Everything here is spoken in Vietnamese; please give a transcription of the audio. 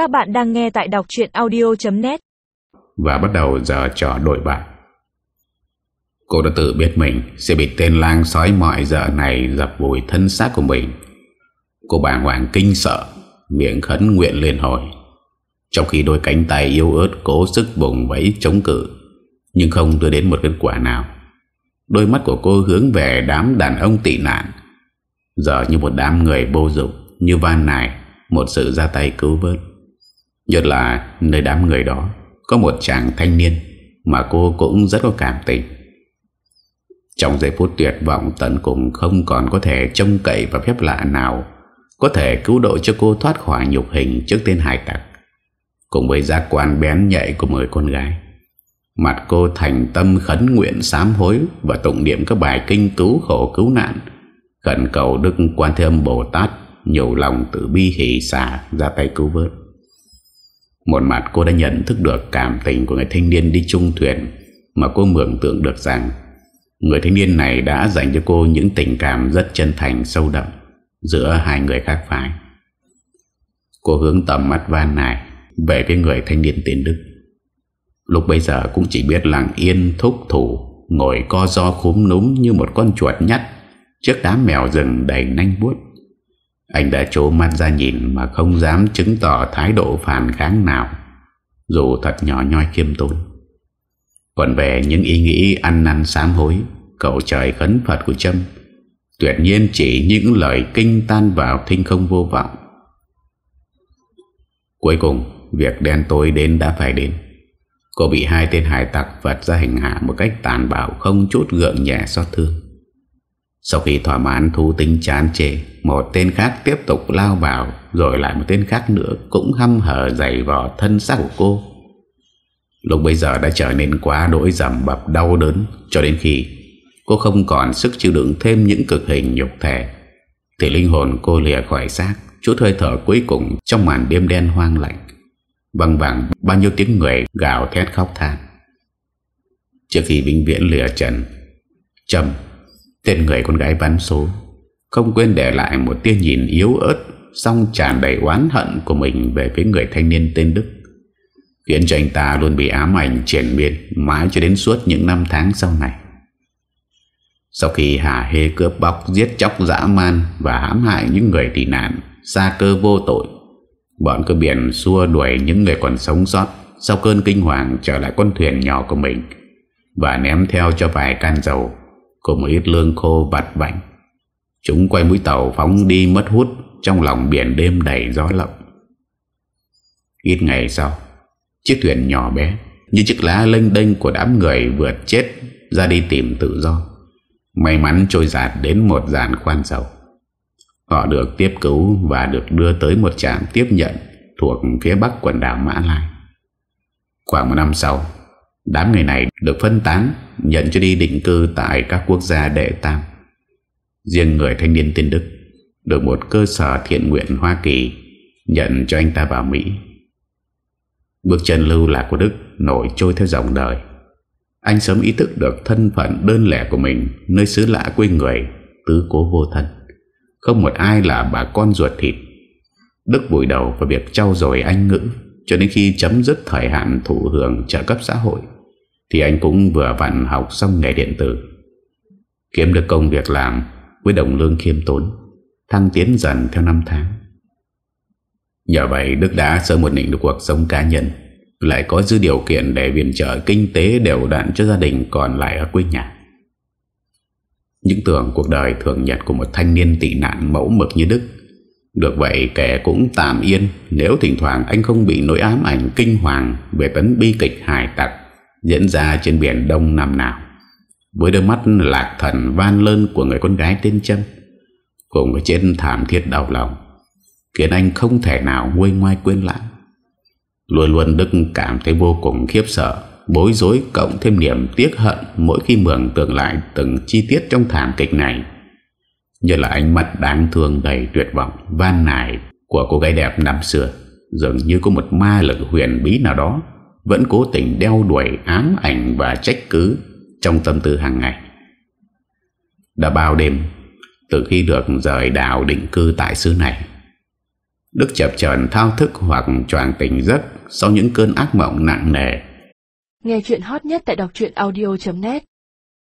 Các bạn đang nghe tại đọc chuyện audio.net Và bắt đầu giờ trò đổi bại Cô đã tự biết mình Sẽ bị tên lang sói mọi giờ này Dập vùi thân xác của mình. Cô bàng hoàng kinh sợ, Miệng khấn nguyện lên hồi. Trong khi đôi cánh tay yếu ớt Cố sức bùng vẫy chống cự, Nhưng không đưa đến một kết quả nào. Đôi mắt của cô hướng về đám đàn ông tị nạn. Giờ như một đám người vô dụng, Như van nài, Một sự ra tay cứu vớt. Nhất là nơi đám người đó, Có một chàng thanh niên Mà cô cũng rất có cảm tình. Trong giây phút tuyệt vọng, Tận cùng không còn có thể trông cậy Và phép lạ nào, Có thể cứu độ cho cô thoát khỏi nhục hình Trước tên hải tặc. Cùng với giác quan bén nhạy của người con gái, Mặt cô thành tâm khấn nguyện sám hối Và tụng niệm các bài kinh cứu khổ cứu nạn, Khẩn cầu Đức Quan Thế Âm Bồ Tát Nhiều lòng tự bi hỷ xả ra tay cứu vớt. Một mặt cô đã nhận thức được cảm tình của người thanh niên đi chung thuyền, Mà cô mường tượng được rằng Người thanh niên này đã dành cho cô những tình cảm rất chân thành, sâu đậm Giữa hai người khác phái. Cô hướng tầm mắt van này Về phía người thanh niên tiền Đức. Lúc bây giờ cũng chỉ biết lặng yên, thúc thủ, Ngồi co do khúm núm như một con chuột nhắt Trước đám mèo rừng đầy nanh buốt. Anh đã trố mắt ra nhìn Mà không dám chứng tỏ thái độ phản kháng nào Dù thật nhỏ nhoi khiêm tốn. Còn về những ý nghĩ ăn năn sám hối Cậu trời khấn Phật của Trâm Tuyệt nhiên chỉ những lời kinh tan vào thinh không vô vọng. Cuối cùng Việc đen tối đến đã phải đến. Cô bị hai tên hải tặc vật ra hình hạ một cách tàn bạo không chút gượng nhẹ xót thương. Sau khi thỏa mãn thú tính chán chê, một tên khác tiếp tục lao vào, rồi lại một tên khác nữa cũng hăm hở dày vào thân xác của cô. Lúc bây giờ đã trở nên quá đỗi dầm bập đau đớn cho đến khi cô không còn sức chịu đựng thêm những cực hình nhục thể. Thì linh hồn cô lìa khỏi xác, chút hơi thở cuối cùng trong màn đêm đen hoang lạnh. Vâng Bằng vẳng bao nhiêu tiếng người gào thét khóc than Trước khi vĩnh viễn lìa trần Trầm Tên người con gái bắn số không quên để lại một tia nhìn yếu ớt Xong tràn đầy oán hận của mình Về phía người thanh niên tên Đức. Khiến cho anh ta luôn bị ám ảnh triển miên Mãi cho đến suốt những năm tháng sau này. Sau khi Hà Hê cướp bóc, Giết chóc dã man Và hãm hại những người tị nạn, Xa cơ vô tội, Bọn cơ biển xua đuổi những người còn sống sót Sau cơn kinh hoàng trở lại con thuyền nhỏ của mình Và ném theo cho vài can dầu Cùng một ít lương khô vặt vảnh Chúng quay mũi tàu phóng đi mất hút Trong lòng biển đêm đầy gió lộng Ít ngày sau Chiếc thuyền nhỏ bé Như chiếc lá lênh đênh của đám người vượt chết Ra đi tìm tự do May mắn trôi giạt đến một dàn khoan dầu Họ được tiếp cứu và được đưa tới một trạm tiếp nhận thuộc phía bắc quần đảo Mã Lai. Khoảng một năm sau, đám người này được phân tán nhận cho đi định cư tại các quốc gia đệ tam. Riêng người thanh niên tên Đức được một cơ sở thiện nguyện Hoa Kỳ nhận cho anh ta vào Mỹ. Bước chân lưu lạc của Đức nổi trôi theo dòng đời. Anh sớm ý thức được thân phận đơn lẻ của mình nơi xứ lạ quê người, tứ cố vô thân. Không một ai là bà con ruột thịt Đức vùi đầu vào việc trau dồi anh ngữ Cho đến khi chấm dứt thời hạn thụ hưởng trợ cấp xã hội Thì anh cũng vừa vặn học xong nghề điện tử Kiếm được công việc làm với đồng lương khiêm tốn, Thăng tiến dần theo năm tháng. Nhờ vậy, Đức đã sớm một định được cuộc sống cá nhân, Lại có dư điều kiện để viện trợ kinh tế đều đặn cho gia đình còn lại ở quê nhà. Những tưởng cuộc đời thường nhật của một thanh niên tị nạn mẫu mực như Đức, Được vậy kẻ cũng tạm yên Nếu thỉnh thoảng anh không bị nỗi ám ảnh kinh hoàng Về tấn bi kịch hài tặc Diễn ra trên biển Đông năm nào. Với đôi mắt lạc thần van lơn của người con gái tên Trâm Cùng với trên thảm thiết đau lòng Khiến anh không thể nào nguôi ngoai quên lãng Luôn luôn Đức cảm thấy vô cùng khiếp sợ bối rối cộng thêm niềm tiếc hận mỗi khi mường tượng lại từng chi tiết trong thảm kịch này. Như là ánh mắt đáng thương đầy tuyệt vọng, van nài của cô gái đẹp năm xưa, dường như có một ma lực huyền bí nào đó vẫn cố tình đeo đuổi ám ảnh và trách cứ trong tâm tư hàng ngày. Đã bao đêm, từ khi được rời đảo định cư tại xứ này, Đức chập trần thao thức hoặc choàng tỉnh giấc sau những cơn ác mộng nặng nề. Nghe chuyện hot nhất tại đọc audio.net